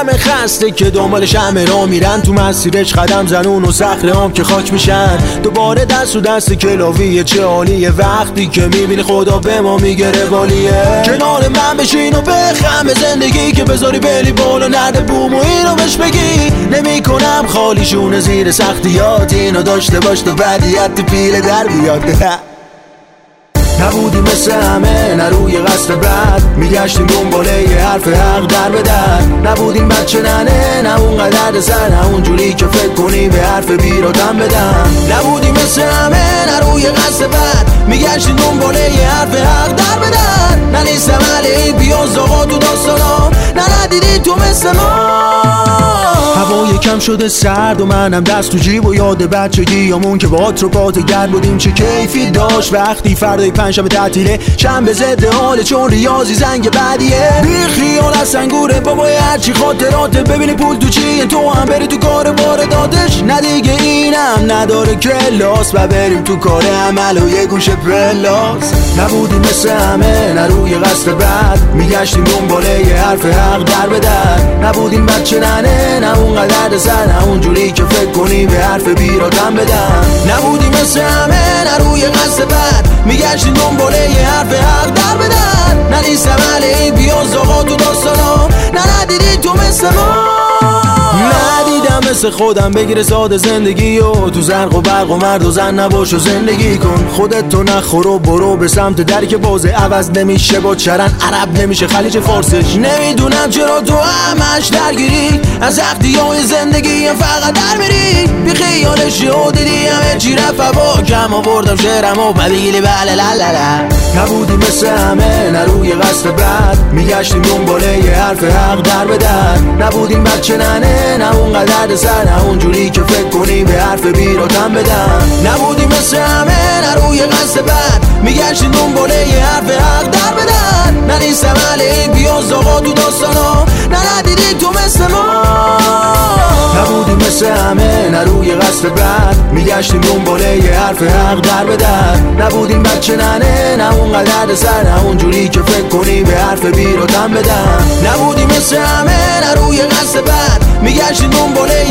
همه خسته که دنبال شمه را میرن. تو مسیرش قدم زنون و سخره هم که خاک میشن. دوباره دست و دست کلاویه چه حالیه. وقتی که می‌بینی خدا به ما میگه روالیه. کنار من بشین و بخم زندگی که بذاری بلی بالا. نرده بوم و اینو بهش بگی. نمی کنم خالیشون زیر سختیات. اینو داشته باش تو بدیت پیل در بیاد. مثل همه نه روی قصد بد. میگشتیم دنباله یه حرف حق در به در. نبودیم بچه ننه نه اون قدر سر نه اونجوری که فکر کنی به حرف بیراتم بدم نبودیم مثل همه نه روی قصد بد. میگشتیم دنباله یه حرف حق در به در. نه نیستم علی بیاز آقا تو داستانام نه ندیدی تو مثل ما. کم شده سرد و منم دست تو جیب و یاد بچگی همون که با پات گرد بودیم. چه کیفی داشت وقتی فردای پنجشنبه تعطیله. به ضد حال چون ریاضی زنگ بعدیه. بی خیال از سنگوره بابای هرچی خاطرات. ببینی پول تو چیه؟ تو هم بری تو کار بار دادش نه دیگه اینم نداره کلاس و بریم تو کار عمل و یه گوشه پلاس. نبودیم مثل همه نه روی قصد بعد. میگشتیم دنباله یه حرف حق در به نبودیم بچه ننه نه اونقدر سر نه اونجوری که فکر کنی به حرف بیراتم بدم. نبودی مثل همه نه روی قصد بد. میگشتی دنباله مثل خودم بگیر ساده زندگی و تو زرق و برق و مرد و زن نباش و زندگی کن. خودت تو نخور و برو به سمت دری که بازه عوض نمیشه با چرن. عرب نمیشه خلیج فارسش. نمی‌دونم چرا تو همش درگیری. از وقتی های زندگی فقط در میری. بی خیالش و دیدی همه چی رفت با کم آوردم شعرم و بدیلی بله لالala نبودی مثل همه نروی قصد بد. میگشتیم دنباله حرف حق در به در. نبودیم بچه ننه نه اونقدر سر اونجوری که فکر کنی به حرف بیراتم بدم. نبودی مثل همه روی قصد بد میگشتی دنباله یه حرف حق در بدن. نه نیستم علی بیاز آقا تو داستانا. نه ندیدی تو مثل ما. مثل همه نه روی قصد بد میگشتیم دنباله یه حرف حق در به در. نبودیم بچه ننه نه اونقدر سر نه اونجوری که فکر کنی به حرف بیراتم بدم نبودی مثل همه نه روی قصد بد میگشتیم دنباله